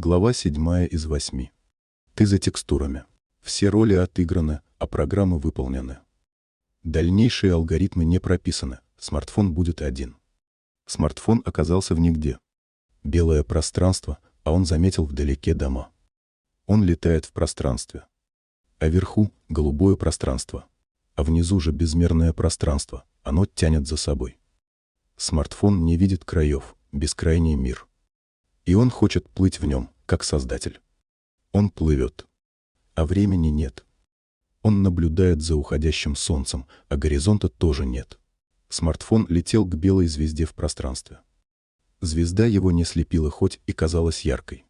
Глава 7 из 8. Ты за текстурами. Все роли отыграны, а программы выполнены. Дальнейшие алгоритмы не прописаны, смартфон будет один. Смартфон оказался в нигде. Белое пространство, а он заметил вдалеке дома. Он летает в пространстве. А вверху — голубое пространство. А внизу же безмерное пространство, оно тянет за собой. Смартфон не видит краев, бескрайний мир и он хочет плыть в нем, как создатель. Он плывет. А времени нет. Он наблюдает за уходящим солнцем, а горизонта тоже нет. Смартфон летел к белой звезде в пространстве. Звезда его не слепила хоть и казалась яркой.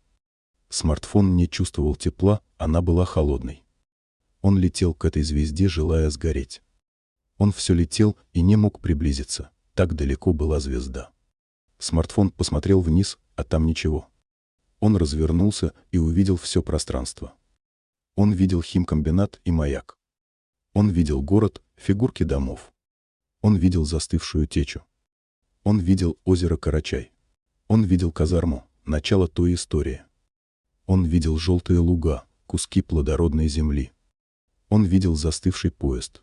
Смартфон не чувствовал тепла, она была холодной. Он летел к этой звезде, желая сгореть. Он все летел и не мог приблизиться, так далеко была звезда. Смартфон посмотрел вниз, а там ничего. Он развернулся и увидел все пространство. Он видел химкомбинат и маяк. Он видел город, фигурки домов. Он видел застывшую течу. Он видел озеро Карачай. Он видел казарму, начало той истории. Он видел желтые луга, куски плодородной земли. Он видел застывший поезд.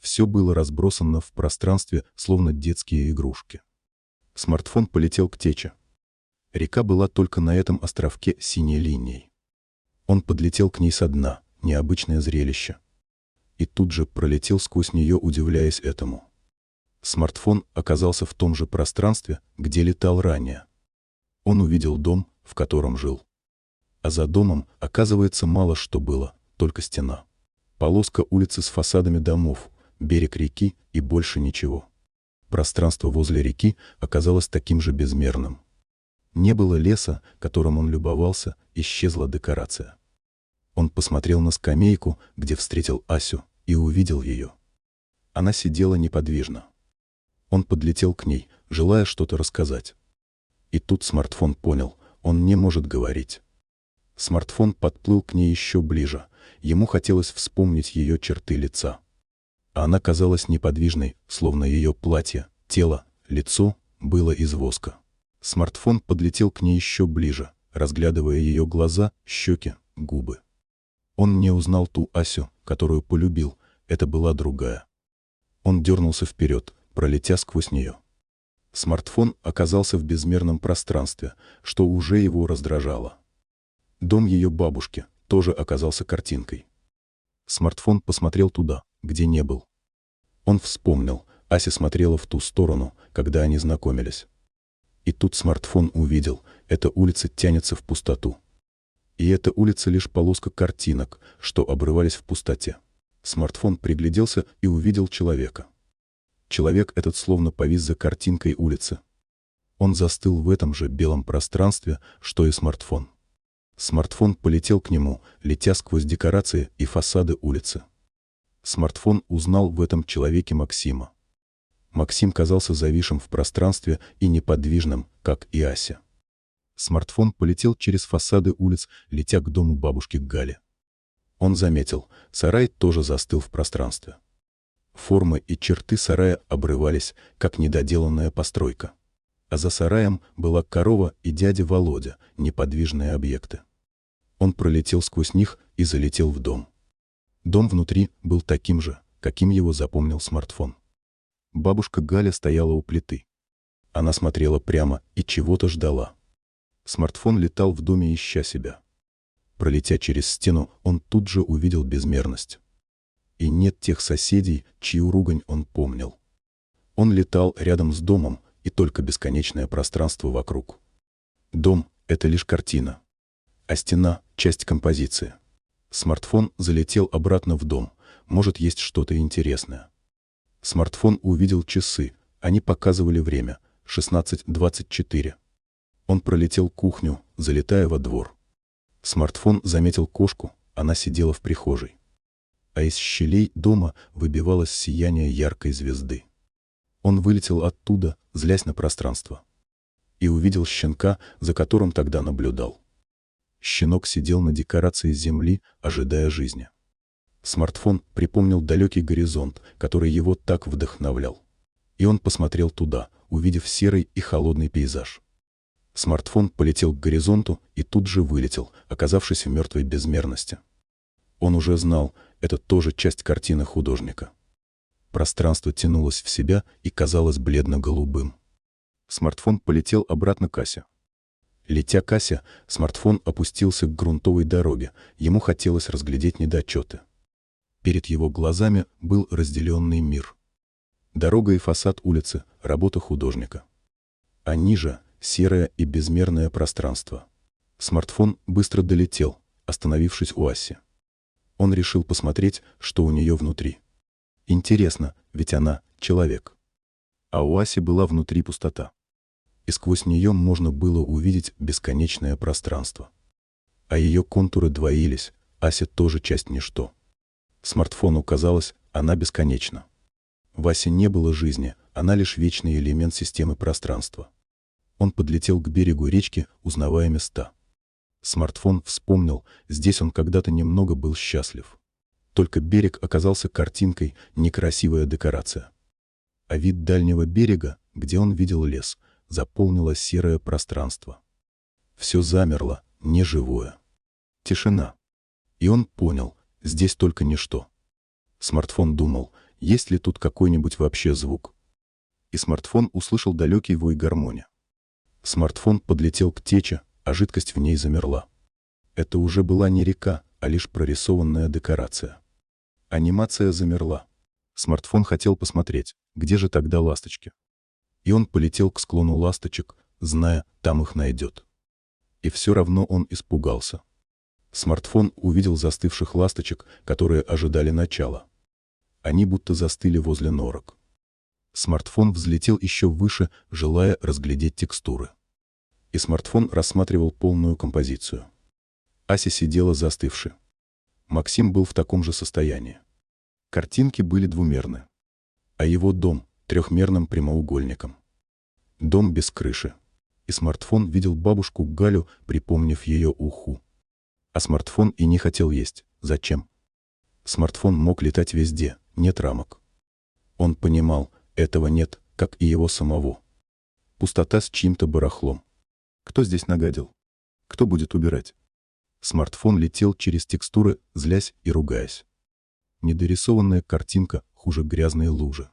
Все было разбросано в пространстве, словно детские игрушки. Смартфон полетел к тече. Река была только на этом островке синей линией. Он подлетел к ней со дна, необычное зрелище. И тут же пролетел сквозь нее, удивляясь этому. Смартфон оказался в том же пространстве, где летал ранее. Он увидел дом, в котором жил. А за домом, оказывается, мало что было, только стена. Полоска улицы с фасадами домов, берег реки и больше ничего. Пространство возле реки оказалось таким же безмерным. Не было леса, которым он любовался, исчезла декорация. Он посмотрел на скамейку, где встретил Асю, и увидел ее. Она сидела неподвижно. Он подлетел к ней, желая что-то рассказать. И тут смартфон понял, он не может говорить. Смартфон подплыл к ней еще ближе, ему хотелось вспомнить ее черты лица. А она казалась неподвижной, словно ее платье, тело, лицо было из воска. Смартфон подлетел к ней еще ближе, разглядывая ее глаза, щеки, губы. Он не узнал ту Асю, которую полюбил, это была другая. Он дернулся вперед, пролетя сквозь нее. Смартфон оказался в безмерном пространстве, что уже его раздражало. Дом ее бабушки тоже оказался картинкой. Смартфон посмотрел туда, где не был. Он вспомнил, Ася смотрела в ту сторону, когда они знакомились. И тут смартфон увидел, эта улица тянется в пустоту. И эта улица лишь полоска картинок, что обрывались в пустоте. Смартфон пригляделся и увидел человека. Человек этот словно повис за картинкой улицы. Он застыл в этом же белом пространстве, что и смартфон. Смартфон полетел к нему, летя сквозь декорации и фасады улицы. Смартфон узнал в этом человеке Максима. Максим казался зависшим в пространстве и неподвижным, как и Ася. Смартфон полетел через фасады улиц, летя к дому бабушки Гали. Он заметил, сарай тоже застыл в пространстве. Формы и черты сарая обрывались, как недоделанная постройка. А за сараем была корова и дядя Володя, неподвижные объекты. Он пролетел сквозь них и залетел в дом. Дом внутри был таким же, каким его запомнил смартфон. Бабушка Галя стояла у плиты. Она смотрела прямо и чего-то ждала. Смартфон летал в доме, ища себя. Пролетя через стену, он тут же увидел безмерность. И нет тех соседей, чью ругань он помнил. Он летал рядом с домом, и только бесконечное пространство вокруг. Дом — это лишь картина, а стена — часть композиции. Смартфон залетел обратно в дом, может, есть что-то интересное. Смартфон увидел часы. Они показывали время. 16.24. Он пролетел кухню, залетая во двор. Смартфон заметил кошку, она сидела в прихожей. А из щелей дома выбивалось сияние яркой звезды. Он вылетел оттуда, злясь на пространство. И увидел щенка, за которым тогда наблюдал. Щенок сидел на декорации земли, ожидая жизни. Смартфон припомнил далекий горизонт, который его так вдохновлял. И он посмотрел туда, увидев серый и холодный пейзаж. Смартфон полетел к горизонту и тут же вылетел, оказавшись в мертвой безмерности. Он уже знал, это тоже часть картины художника. Пространство тянулось в себя и казалось бледно-голубым. Смартфон полетел обратно к Асе. Летя к Асе, смартфон опустился к грунтовой дороге, ему хотелось разглядеть недочеты. Перед его глазами был разделенный мир. Дорога и фасад улицы — работа художника. А ниже — серое и безмерное пространство. Смартфон быстро долетел, остановившись у Аси. Он решил посмотреть, что у нее внутри. Интересно, ведь она — человек. А у Аси была внутри пустота. И сквозь нее можно было увидеть бесконечное пространство. А ее контуры двоились, Ася тоже часть ничто. Смартфону казалось, она бесконечна. В Асе не было жизни, она лишь вечный элемент системы пространства. Он подлетел к берегу речки, узнавая места. Смартфон вспомнил, здесь он когда-то немного был счастлив. Только берег оказался картинкой, некрасивая декорация. А вид дальнего берега, где он видел лес, заполнило серое пространство. Все замерло, неживое. Тишина. И он понял, здесь только ничто. Смартфон думал, есть ли тут какой-нибудь вообще звук. И смартфон услышал далекий вой гармония. Смартфон подлетел к тече, а жидкость в ней замерла. Это уже была не река, а лишь прорисованная декорация. Анимация замерла. Смартфон хотел посмотреть, где же тогда ласточки. И он полетел к склону ласточек, зная, там их найдет. И все равно он испугался. Смартфон увидел застывших ласточек, которые ожидали начала. Они будто застыли возле норок. Смартфон взлетел еще выше, желая разглядеть текстуры. И смартфон рассматривал полную композицию. Ася сидела застывши. Максим был в таком же состоянии. Картинки были двумерны. А его дом — трехмерным прямоугольником. Дом без крыши. И смартфон видел бабушку Галю, припомнив ее уху. А смартфон и не хотел есть. Зачем? Смартфон мог летать везде, нет рамок. Он понимал, этого нет, как и его самого. Пустота с чьим-то барахлом. Кто здесь нагадил? Кто будет убирать? Смартфон летел через текстуры, злясь и ругаясь. Недорисованная картинка хуже грязной лужи.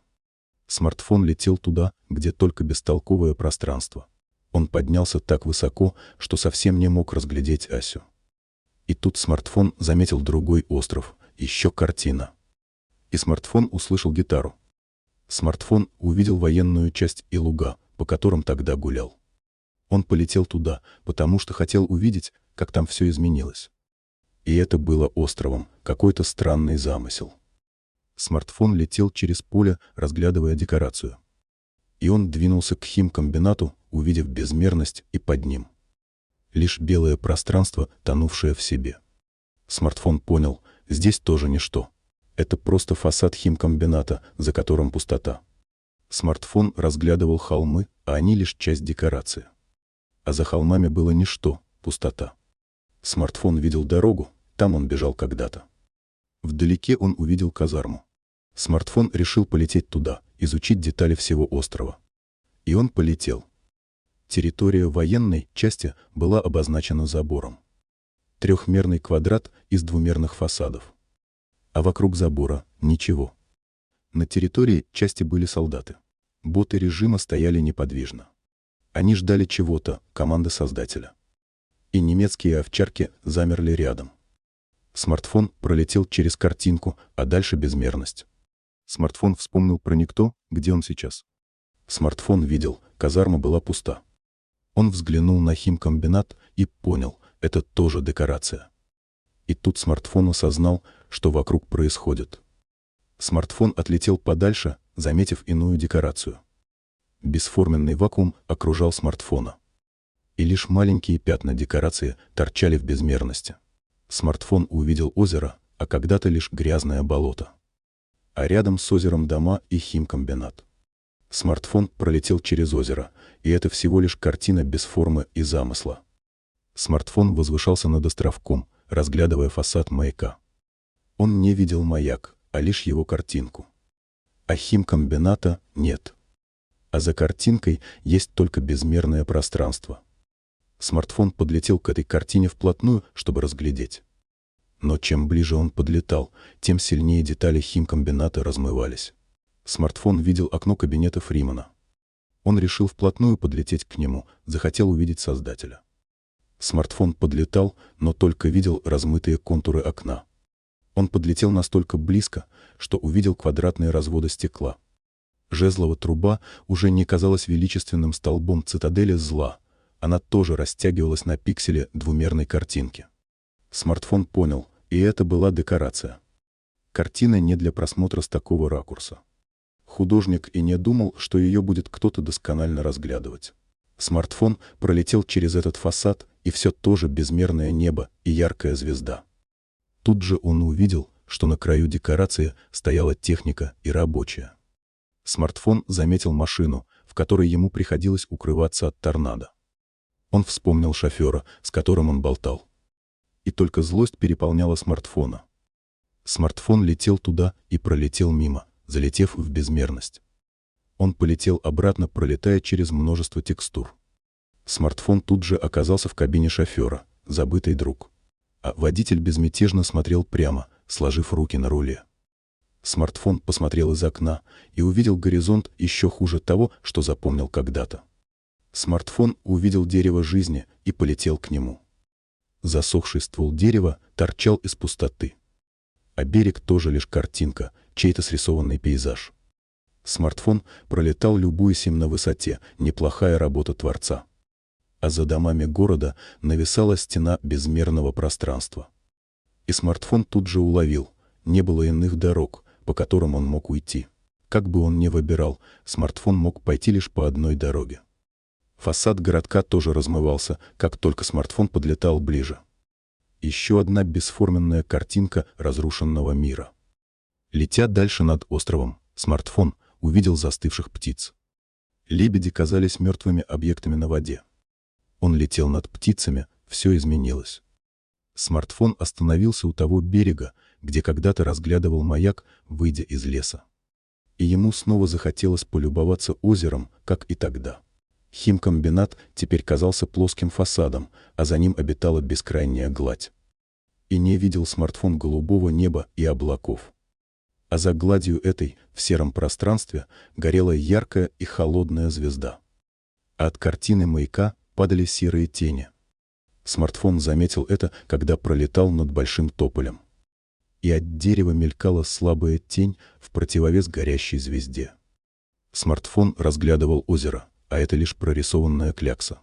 Смартфон летел туда, где только бестолковое пространство. Он поднялся так высоко, что совсем не мог разглядеть Асю. И тут смартфон заметил другой остров, еще картина. И смартфон услышал гитару. Смартфон увидел военную часть и луга, по которым тогда гулял. Он полетел туда, потому что хотел увидеть, как там все изменилось. И это было островом, какой-то странный замысел. Смартфон летел через поле, разглядывая декорацию. И он двинулся к химкомбинату, увидев безмерность и под ним. Лишь белое пространство, тонувшее в себе. Смартфон понял, здесь тоже ничто. Это просто фасад химкомбината, за которым пустота. Смартфон разглядывал холмы, а они лишь часть декорации. А за холмами было ничто, пустота. Смартфон видел дорогу, там он бежал когда-то. Вдалеке он увидел казарму. Смартфон решил полететь туда, изучить детали всего острова. И он полетел. Территория военной части была обозначена забором. Трехмерный квадрат из двумерных фасадов. А вокруг забора — ничего. На территории части были солдаты. Боты режима стояли неподвижно. Они ждали чего-то, команды создателя и немецкие овчарки замерли рядом. Смартфон пролетел через картинку, а дальше безмерность. Смартфон вспомнил про никто, где он сейчас. Смартфон видел, казарма была пуста. Он взглянул на химкомбинат и понял, это тоже декорация. И тут смартфон осознал, что вокруг происходит. Смартфон отлетел подальше, заметив иную декорацию. Бесформенный вакуум окружал смартфона и лишь маленькие пятна декорации торчали в безмерности. Смартфон увидел озеро, а когда-то лишь грязное болото. А рядом с озером дома и химкомбинат. Смартфон пролетел через озеро, и это всего лишь картина без формы и замысла. Смартфон возвышался над островком, разглядывая фасад маяка. Он не видел маяк, а лишь его картинку. А химкомбината нет. А за картинкой есть только безмерное пространство. Смартфон подлетел к этой картине вплотную, чтобы разглядеть. Но чем ближе он подлетал, тем сильнее детали химкомбината размывались. Смартфон видел окно кабинета Фримана. Он решил вплотную подлететь к нему, захотел увидеть создателя. Смартфон подлетал, но только видел размытые контуры окна. Он подлетел настолько близко, что увидел квадратные разводы стекла. Жезлова труба уже не казалась величественным столбом цитадели зла, она тоже растягивалась на пикселе двумерной картинки. Смартфон понял, и это была декорация. Картина не для просмотра с такого ракурса. Художник и не думал, что ее будет кто-то досконально разглядывать. Смартфон пролетел через этот фасад, и все тоже безмерное небо и яркая звезда. Тут же он увидел, что на краю декорации стояла техника и рабочая. Смартфон заметил машину, в которой ему приходилось укрываться от торнадо. Он вспомнил шофера, с которым он болтал. И только злость переполняла смартфона. Смартфон летел туда и пролетел мимо, залетев в безмерность. Он полетел обратно, пролетая через множество текстур. Смартфон тут же оказался в кабине шофера, забытый друг. А водитель безмятежно смотрел прямо, сложив руки на руле. Смартфон посмотрел из окна и увидел горизонт еще хуже того, что запомнил когда-то. Смартфон увидел дерево жизни и полетел к нему. Засохший ствол дерева торчал из пустоты. А берег тоже лишь картинка, чей-то срисованный пейзаж. Смартфон пролетал, любуясь им на высоте, неплохая работа Творца. А за домами города нависала стена безмерного пространства. И смартфон тут же уловил, не было иных дорог, по которым он мог уйти. Как бы он ни выбирал, смартфон мог пойти лишь по одной дороге. Фасад городка тоже размывался, как только смартфон подлетал ближе. Еще одна бесформенная картинка разрушенного мира. Летя дальше над островом, смартфон увидел застывших птиц. Лебеди казались мертвыми объектами на воде. Он летел над птицами, все изменилось. Смартфон остановился у того берега, где когда-то разглядывал маяк, выйдя из леса. И ему снова захотелось полюбоваться озером, как и тогда. Химкомбинат теперь казался плоским фасадом, а за ним обитала бескрайняя гладь. И не видел смартфон голубого неба и облаков. А за гладью этой, в сером пространстве, горела яркая и холодная звезда. От картины маяка падали серые тени. Смартфон заметил это, когда пролетал над большим тополем. И от дерева мелькала слабая тень в противовес горящей звезде. Смартфон разглядывал озеро а это лишь прорисованная клякса.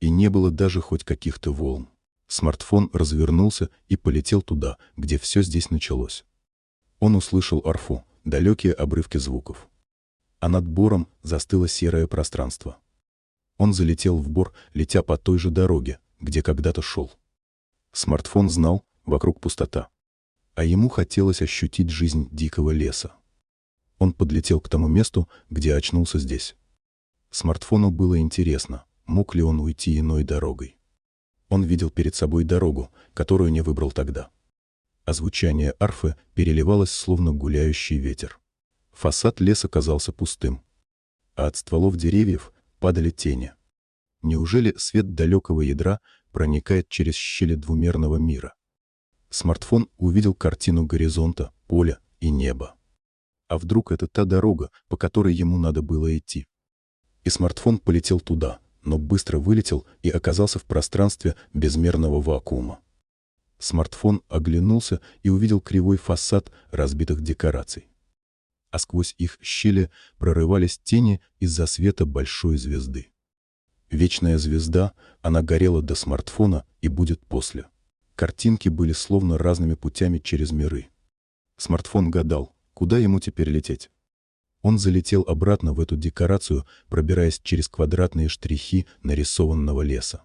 И не было даже хоть каких-то волн. Смартфон развернулся и полетел туда, где все здесь началось. Он услышал арфу, далекие обрывки звуков. А над бором застыло серое пространство. Он залетел в бор, летя по той же дороге, где когда-то шел. Смартфон знал, вокруг пустота. А ему хотелось ощутить жизнь дикого леса. Он подлетел к тому месту, где очнулся здесь. Смартфону было интересно, мог ли он уйти иной дорогой. Он видел перед собой дорогу, которую не выбрал тогда. А звучание арфы переливалось, словно гуляющий ветер. Фасад леса казался пустым. А от стволов деревьев падали тени. Неужели свет далекого ядра проникает через щели двумерного мира? Смартфон увидел картину горизонта, поля и неба. А вдруг это та дорога, по которой ему надо было идти? и смартфон полетел туда, но быстро вылетел и оказался в пространстве безмерного вакуума. Смартфон оглянулся и увидел кривой фасад разбитых декораций. А сквозь их щели прорывались тени из-за света большой звезды. Вечная звезда, она горела до смартфона и будет после. Картинки были словно разными путями через миры. Смартфон гадал, куда ему теперь лететь. Он залетел обратно в эту декорацию, пробираясь через квадратные штрихи нарисованного леса.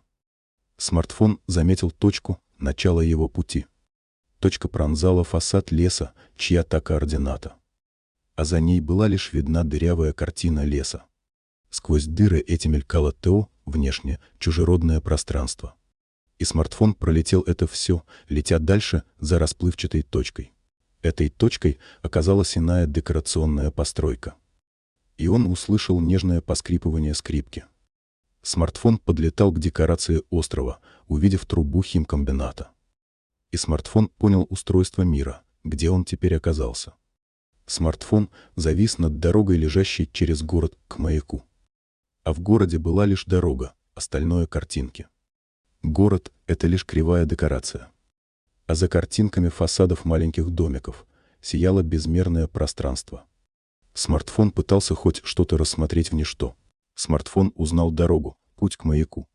Смартфон заметил точку, начала его пути. Точка пронзала фасад леса, чья-то координата. А за ней была лишь видна дырявая картина леса. Сквозь дыры эти мелькало ТО, внешне, чужеродное пространство. И смартфон пролетел это все, летя дальше за расплывчатой точкой. Этой точкой оказалась иная декорационная постройка. И он услышал нежное поскрипывание скрипки. Смартфон подлетал к декорации острова, увидев трубу химкомбината. И смартфон понял устройство мира, где он теперь оказался. Смартфон завис над дорогой, лежащей через город к маяку. А в городе была лишь дорога, остальное — картинки. Город — это лишь кривая декорация. А за картинками фасадов маленьких домиков сияло безмерное пространство. Смартфон пытался хоть что-то рассмотреть в ничто. Смартфон узнал дорогу, путь к маяку.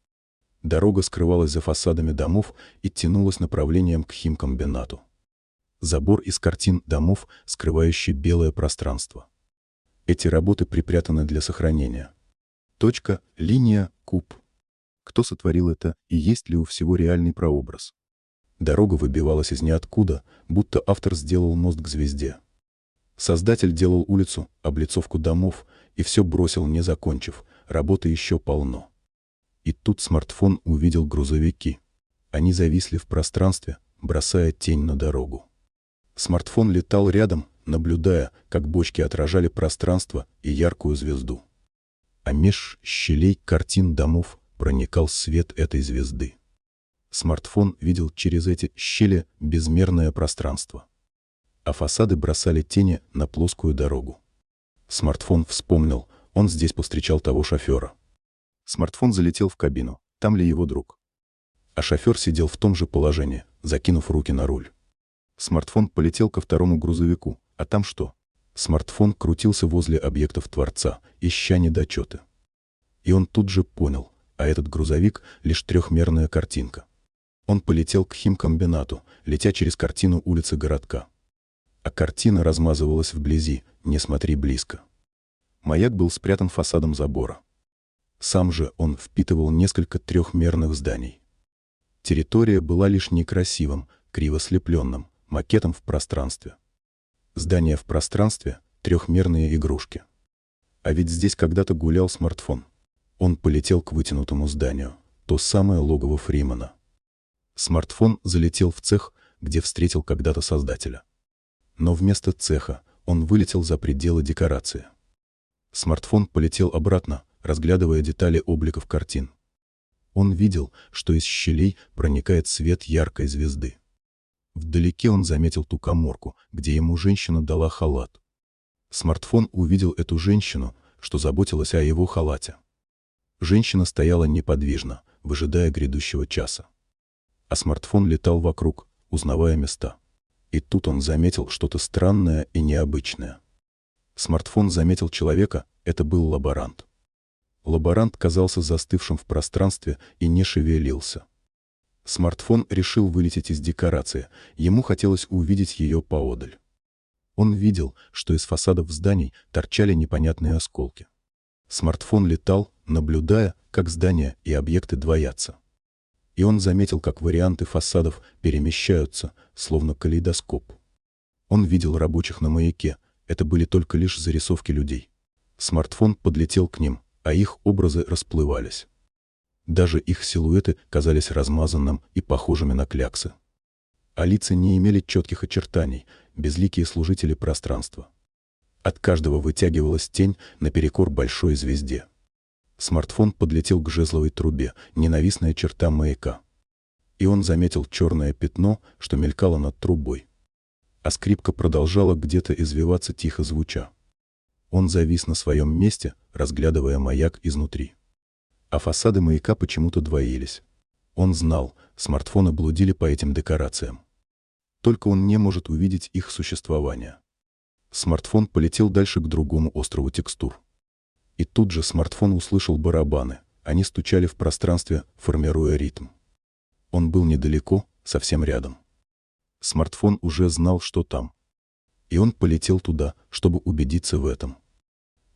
Дорога скрывалась за фасадами домов и тянулась направлением к химкомбинату. Забор из картин домов, скрывающий белое пространство. Эти работы припрятаны для сохранения. Точка, линия, куб. Кто сотворил это и есть ли у всего реальный прообраз? Дорога выбивалась из ниоткуда, будто автор сделал мост к звезде. Создатель делал улицу, облицовку домов, и все бросил, не закончив, работы еще полно. И тут смартфон увидел грузовики. Они зависли в пространстве, бросая тень на дорогу. Смартфон летал рядом, наблюдая, как бочки отражали пространство и яркую звезду. А меж щелей картин домов проникал свет этой звезды. Смартфон видел через эти щели безмерное пространство. А фасады бросали тени на плоскую дорогу. Смартфон вспомнил, он здесь повстречал того шофера. Смартфон залетел в кабину, там ли его друг. А шофер сидел в том же положении, закинув руки на руль. Смартфон полетел ко второму грузовику, а там что? Смартфон крутился возле объектов Творца, ища недочеты. И он тут же понял, а этот грузовик — лишь трехмерная картинка. Он полетел к химкомбинату, летя через картину улицы городка. А картина размазывалась вблизи, не смотри близко. Маяк был спрятан фасадом забора. Сам же он впитывал несколько трехмерных зданий. Территория была лишь некрасивым, криво слепленным, макетом в пространстве. Здания в пространстве — трехмерные игрушки. А ведь здесь когда-то гулял смартфон. Он полетел к вытянутому зданию, то самое логово Фримана. Смартфон залетел в цех, где встретил когда-то создателя. Но вместо цеха он вылетел за пределы декорации. Смартфон полетел обратно, разглядывая детали обликов картин. Он видел, что из щелей проникает свет яркой звезды. Вдалеке он заметил ту коморку, где ему женщина дала халат. Смартфон увидел эту женщину, что заботилась о его халате. Женщина стояла неподвижно, выжидая грядущего часа. А смартфон летал вокруг, узнавая места. И тут он заметил что-то странное и необычное. Смартфон заметил человека, это был лаборант. Лаборант казался застывшим в пространстве и не шевелился. Смартфон решил вылететь из декорации, ему хотелось увидеть ее поодаль. Он видел, что из фасадов зданий торчали непонятные осколки. Смартфон летал, наблюдая, как здания и объекты двоятся. И он заметил, как варианты фасадов перемещаются, словно калейдоскоп. Он видел рабочих на маяке, это были только лишь зарисовки людей. Смартфон подлетел к ним, а их образы расплывались. Даже их силуэты казались размазанным и похожими на кляксы. А лица не имели четких очертаний, безликие служители пространства. От каждого вытягивалась тень наперекор большой звезде. Смартфон подлетел к жезловой трубе, ненавистная черта маяка. И он заметил черное пятно, что мелькало над трубой. А скрипка продолжала где-то извиваться тихо звуча. Он завис на своем месте, разглядывая маяк изнутри. А фасады маяка почему-то двоились. Он знал, смартфоны блудили по этим декорациям. Только он не может увидеть их существование. Смартфон полетел дальше к другому острову текстур. И тут же смартфон услышал барабаны. Они стучали в пространстве, формируя ритм. Он был недалеко, совсем рядом. Смартфон уже знал, что там. И он полетел туда, чтобы убедиться в этом.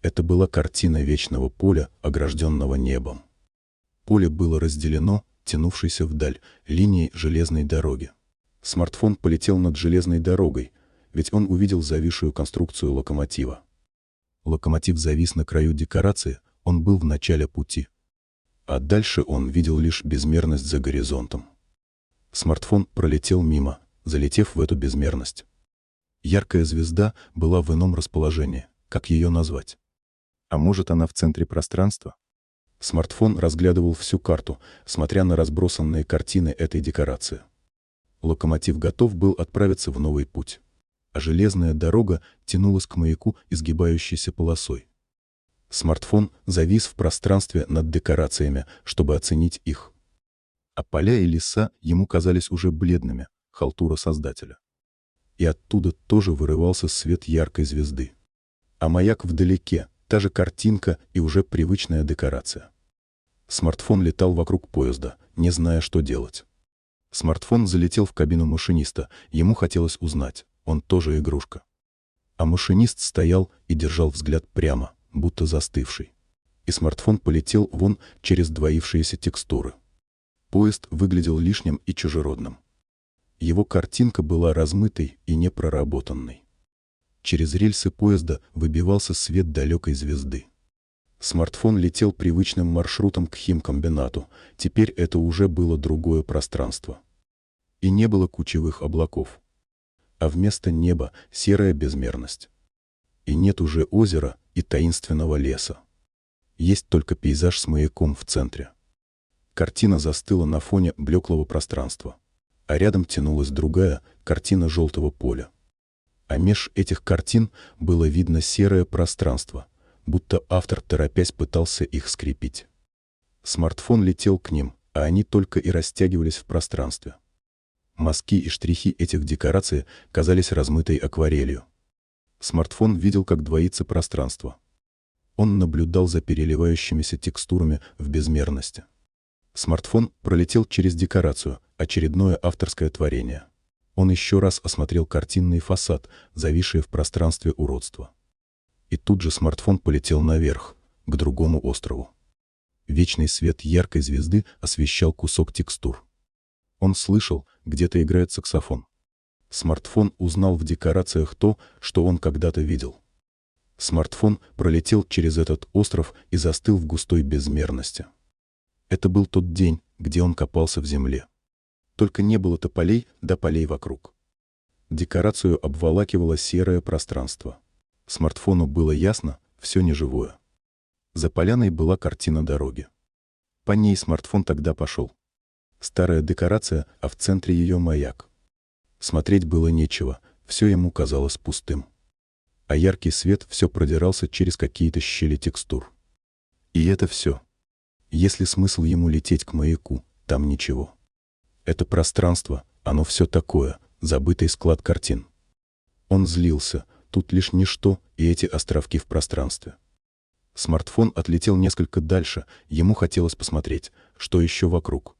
Это была картина вечного поля, огражденного небом. Поле было разделено, тянувшейся вдаль, линией железной дороги. Смартфон полетел над железной дорогой, ведь он увидел зависшую конструкцию локомотива. Локомотив завис на краю декорации, он был в начале пути. А дальше он видел лишь безмерность за горизонтом. Смартфон пролетел мимо, залетев в эту безмерность. Яркая звезда была в ином расположении. Как ее назвать? А может, она в центре пространства? Смартфон разглядывал всю карту, смотря на разбросанные картины этой декорации. Локомотив готов был отправиться в новый путь. А железная дорога тянулась к маяку изгибающейся полосой. Смартфон завис в пространстве над декорациями, чтобы оценить их. А поля и леса ему казались уже бледными, халтура создателя. И оттуда тоже вырывался свет яркой звезды. А маяк вдалеке, та же картинка и уже привычная декорация. Смартфон летал вокруг поезда, не зная, что делать. Смартфон залетел в кабину машиниста, ему хотелось узнать, он тоже игрушка. А машинист стоял и держал взгляд прямо, будто застывший. И смартфон полетел вон через двоившиеся текстуры. Поезд выглядел лишним и чужеродным. Его картинка была размытой и непроработанной. Через рельсы поезда выбивался свет далекой звезды. Смартфон летел привычным маршрутом к химкомбинату, теперь это уже было другое пространство. И не было кучевых облаков. А вместо неба серая безмерность. И нет уже озера и таинственного леса. Есть только пейзаж с маяком в центре. Картина застыла на фоне блеклого пространства. А рядом тянулась другая картина желтого поля. А меж этих картин было видно серое пространство — будто автор, торопясь, пытался их скрепить. Смартфон летел к ним, а они только и растягивались в пространстве. Мазки и штрихи этих декораций казались размытой акварелью. Смартфон видел, как двоится пространство. Он наблюдал за переливающимися текстурами в безмерности. Смартфон пролетел через декорацию, очередное авторское творение. Он еще раз осмотрел картинный фасад, зависшее в пространстве уродства. И тут же смартфон полетел наверх, к другому острову. Вечный свет яркой звезды освещал кусок текстур. Он слышал, где-то играет саксофон. Смартфон узнал в декорациях то, что он когда-то видел. Смартфон пролетел через этот остров и застыл в густой безмерности. Это был тот день, где он копался в земле. Только не было тополей да полей вокруг. Декорацию обволакивало серое пространство. Смартфону было ясно, все неживое. За поляной была картина дороги. По ней смартфон тогда пошел. Старая декорация, а в центре ее маяк. Смотреть было нечего, все ему казалось пустым. А яркий свет все продирался через какие-то щели текстур. И это все. Если смысл ему лететь к маяку, там ничего. Это пространство, оно все такое, забытый склад картин. Он злился, тут лишь ничто и эти островки в пространстве. Смартфон отлетел несколько дальше, ему хотелось посмотреть, что еще вокруг.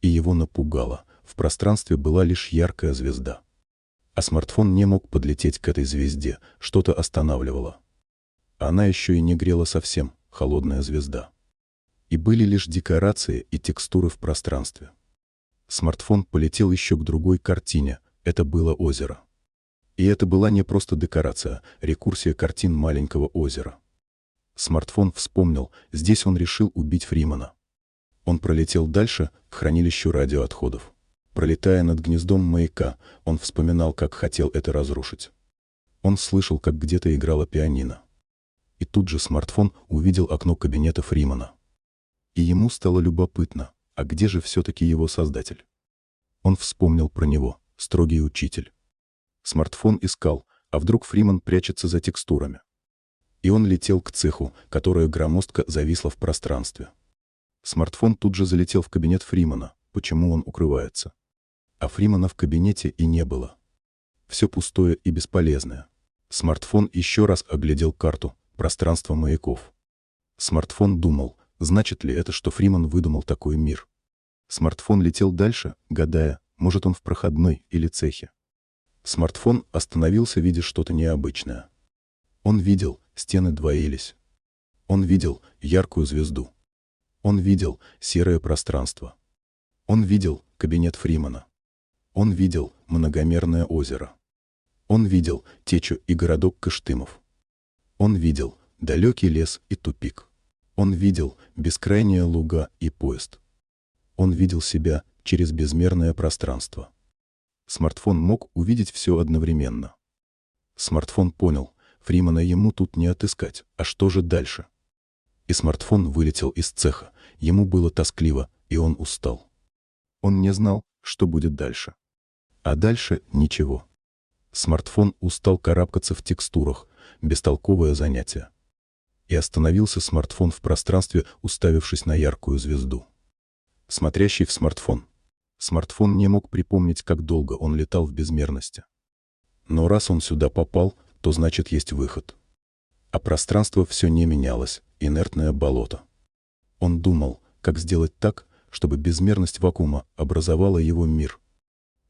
И его напугало, в пространстве была лишь яркая звезда. А смартфон не мог подлететь к этой звезде, что-то останавливало. Она еще и не грела совсем, холодная звезда. И были лишь декорации и текстуры в пространстве. Смартфон полетел еще к другой картине, это было озеро. И это была не просто декорация, рекурсия картин маленького озера. Смартфон вспомнил, здесь он решил убить Фримана. Он пролетел дальше, в хранилище радиоотходов. Пролетая над гнездом маяка, он вспоминал, как хотел это разрушить. Он слышал, как где-то играла пианино. И тут же смартфон увидел окно кабинета Фримана. И ему стало любопытно, а где же все-таки его создатель? Он вспомнил про него, строгий учитель. Смартфон искал, а вдруг Фриман прячется за текстурами. И он летел к цеху, которая громоздко зависла в пространстве. Смартфон тут же залетел в кабинет Фримана, почему он укрывается. А Фримана в кабинете и не было. Все пустое и бесполезное. Смартфон еще раз оглядел карту, пространство маяков. Смартфон думал, значит ли это, что Фриман выдумал такой мир. Смартфон летел дальше, гадая, может он в проходной или цехе. Смартфон остановился, видя что-то необычное. Он видел, стены двоились. Он видел яркую звезду. Он видел серое пространство. Он видел кабинет Фримана. Он видел многомерное озеро. Он видел течу и городок Кыштымов. Он видел далекий лес и тупик. Он видел бескрайние луга и поезд. Он видел себя через безмерное пространство. Смартфон мог увидеть все одновременно. Смартфон понял, Фримана ему тут не отыскать, а что же дальше? И смартфон вылетел из цеха. Ему было тоскливо, и он устал. Он не знал, что будет дальше. А дальше ничего. Смартфон устал карабкаться в текстурах, бестолковое занятие. И остановился смартфон в пространстве, уставившись на яркую звезду. Смотрящий в смартфон. Смартфон не мог припомнить, как долго он летал в безмерности. Но раз он сюда попал, то значит есть выход. А пространство все не менялось, инертное болото. Он думал, как сделать так, чтобы безмерность вакуума образовала его мир.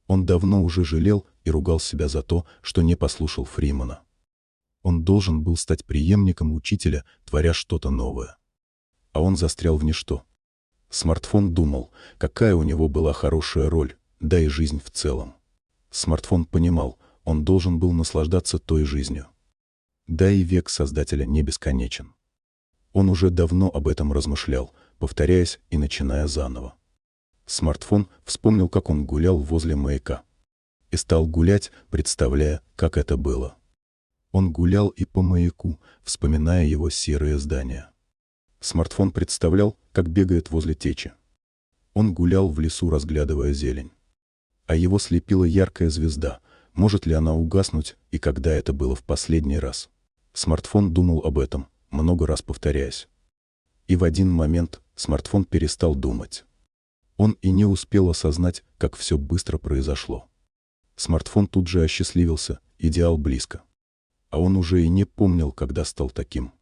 Он давно уже жалел и ругал себя за то, что не послушал Фримана. Он должен был стать преемником учителя, творя что-то новое. А он застрял в ничто. Смартфон думал, какая у него была хорошая роль, да и жизнь в целом. Смартфон понимал, он должен был наслаждаться той жизнью. Да и век Создателя не бесконечен. Он уже давно об этом размышлял, повторяясь и начиная заново. Смартфон вспомнил, как он гулял возле маяка. И стал гулять, представляя, как это было. Он гулял и по маяку, вспоминая его серые здания. Смартфон представлял, как бегает возле течи. Он гулял в лесу, разглядывая зелень. А его слепила яркая звезда. Может ли она угаснуть, и когда это было в последний раз? Смартфон думал об этом, много раз повторяясь. И в один момент смартфон перестал думать. Он и не успел осознать, как все быстро произошло. Смартфон тут же осчастливился, идеал близко. А он уже и не помнил, когда стал таким.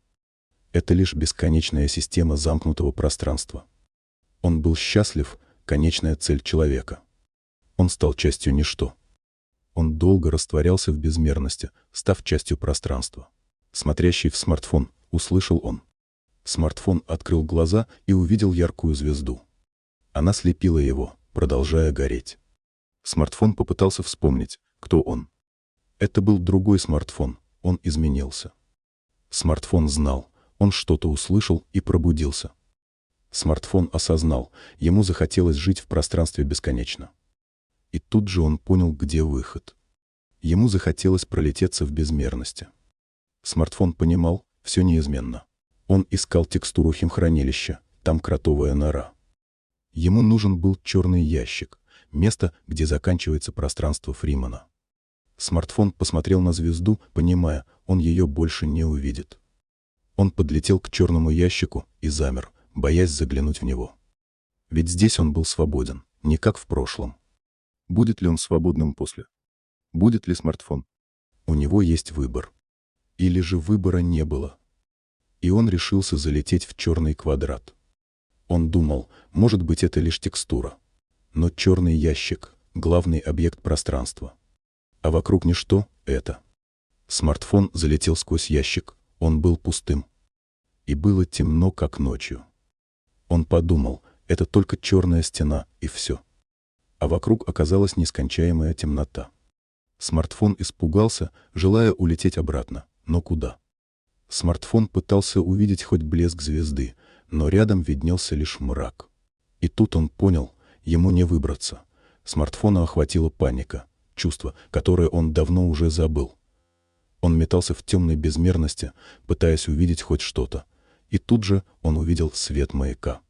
Это лишь бесконечная система замкнутого пространства. Он был счастлив, конечная цель человека. Он стал частью ничто. Он долго растворялся в безмерности, став частью пространства. Смотрящий в смартфон, услышал он. Смартфон открыл глаза и увидел яркую звезду. Она слепила его, продолжая гореть. Смартфон попытался вспомнить, кто он. Это был другой смартфон, он изменился. Смартфон знал, он что-то услышал и пробудился. Смартфон осознал, ему захотелось жить в пространстве бесконечно. И тут же он понял, где выход. Ему захотелось пролететься в безмерности. Смартфон понимал, все неизменно. Он искал текстуру химхранилища, там кротовая нора. Ему нужен был черный ящик, место, где заканчивается пространство Фримана. Смартфон посмотрел на звезду, понимая, он ее больше не увидит. Он подлетел к черному ящику и замер, боясь заглянуть в него. Ведь здесь он был свободен, не как в прошлом. Будет ли он свободным после? Будет ли смартфон? У него есть выбор. Или же выбора не было и он решился залететь в черный квадрат. Он думал, может быть, это лишь текстура. Но черный ящик — главный объект пространства. А вокруг ничто — это. Смартфон залетел сквозь ящик, он был пустым. И было темно, как ночью. Он подумал, это только черная стена, и все. А вокруг оказалась нескончаемая темнота. Смартфон испугался, желая улететь обратно. Но куда? Смартфон пытался увидеть хоть блеск звезды, но рядом виднелся лишь мрак. И тут он понял, ему не выбраться. Смартфона охватила паника, чувство, которое он давно уже забыл. Он метался в темной безмерности, пытаясь увидеть хоть что-то. И тут же он увидел свет маяка.